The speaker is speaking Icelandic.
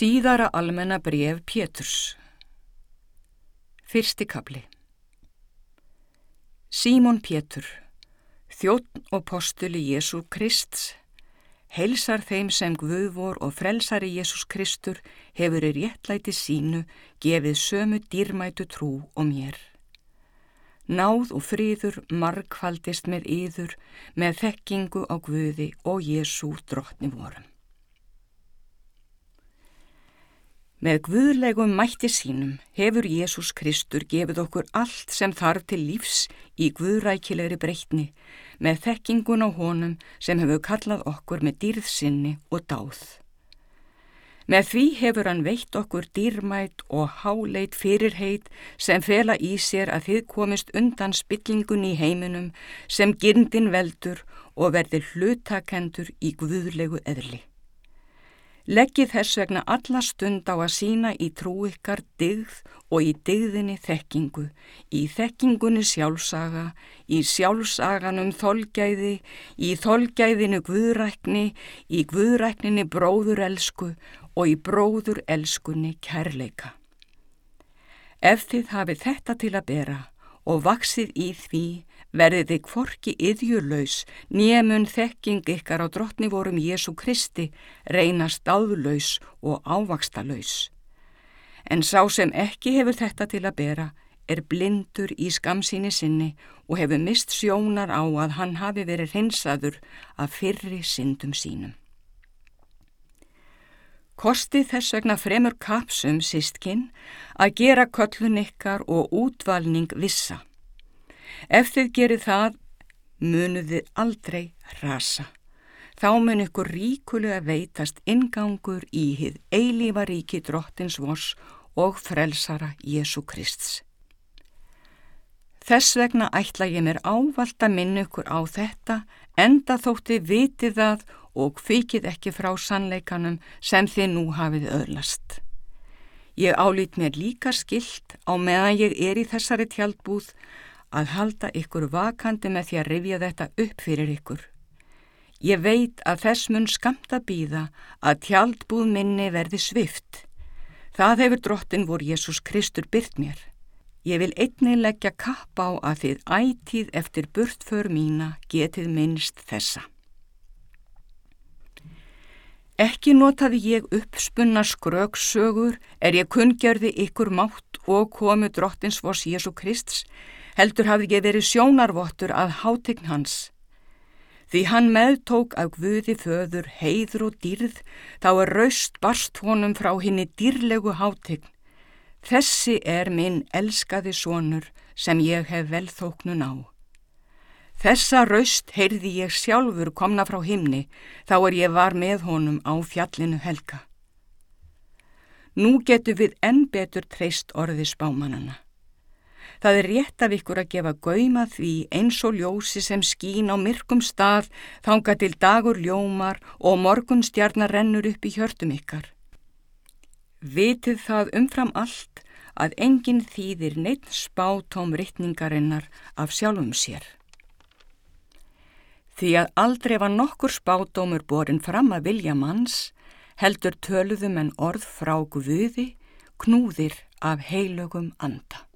Síðara almenna bref Péturs Fyrsti kapli Símon Pétur, þjóttn og postuli Jésu Krist, heilsar þeim sem Guðvor og frelsari Jésús Kristur hefur í réttlæti sínu gefið sömu dýrmætu trú og mér. Náð og fríður margfaldist með yður með þekkingu á Guði og Jésú drottni vorum. Með guðlegum mætti sínum hefur Jésús Kristur gefið okkur allt sem þarf til lífs í guðrækilegri breytni með þekkingun á honum sem hefur kallað okkur með dýrð sinni og dáð. Með því hefur hann veitt okkur dýrmætt og háleit fyrirheit sem fela í sér að þið komist undan spillingun í heiminum sem girndin veldur og verðir hlutakendur í guðlegu eðli. Leggið þess vegna alla stund á að sína í trú ykkar digð og í digðinni þekkingu, í þekkingunni sjálfsaga, í sjálfsaganum þolgæði, í þolgæðinu guðrækni, í guðrækninni bróðurelsku og í bróðurelskunni kærleika. Ef þið hafið þetta til að bera og vaksið í því, verðið þið kvorki yðjurlaus, nýjemun þekking ykkar á drottni vorum Jésu Kristi, reynast áðlaus og ávakstalauðs. En sá sem ekki hefur þetta til að bera, er blindur í skamsíni sinni og hefur mist sjónar á að hann hafi verið hreinsaður af fyrri syndum sínum. Kosti þess vegna fremur kapsum sístkinn að gera köllun ykkar og útvalning vissa. Ef þið gerir það, munu þið aldrei rasa. Þá mun ykkur ríkulega veitast ingangur í hið eilífa ríki drottins vors og frelsara Jésu Krists. Þess vegna ætla ég mér ávalt að minna ykkur á þetta, enda þótti vitið það og kvikið ekki frá sannleikanum sem þið nú hafið öðlast. Ég álít mér líka skilt á meðan ég er í þessari tjaldbúð að halda ykkur vakandi með því að rifja þetta upp fyrir ykkur. Ég veit að þess mun skamta býða að tjaldbúð minni verði svift. Það hefur drottin vor Jésús Kristur byrt mér. Ég vil einnig leggja kapp á að þið ætíð eftir burtför mína getið minnst þessa. Ekki notaði ég uppspunna skröksögur er ég kungjörði ykkur mátt og komu drottins vors Jésu Krists heldur hafði ég verið sjónarvottur að hátegn hans. Því hann meðtók af Guði föður heiður og dýrð, þá er raust barst honum frá henni dýrlegu hátegn. Þessi er minn elskaði sonur sem ég hef velþóknun á. Þessa raust heyrði ég sjálfur komna frá himni, þá er ég var með honum á fjallinu helga. Nú getur við enn betur treyst orði spámanana. Það er rétt af ykkur að gefa gauma því eins og ljósi sem skín á myrkum stað þanga til dagur ljómar og morgun stjarnar rennur upp í hjörtum ykkar. Vitið það umfram allt að enginn þýðir neitt spátóm rittningarinnar af sjálfum sér. Því að aldrei var nokkur spátómur borin fram að vilja manns heldur töluðum en orð frá guði knúðir af heilögum anda.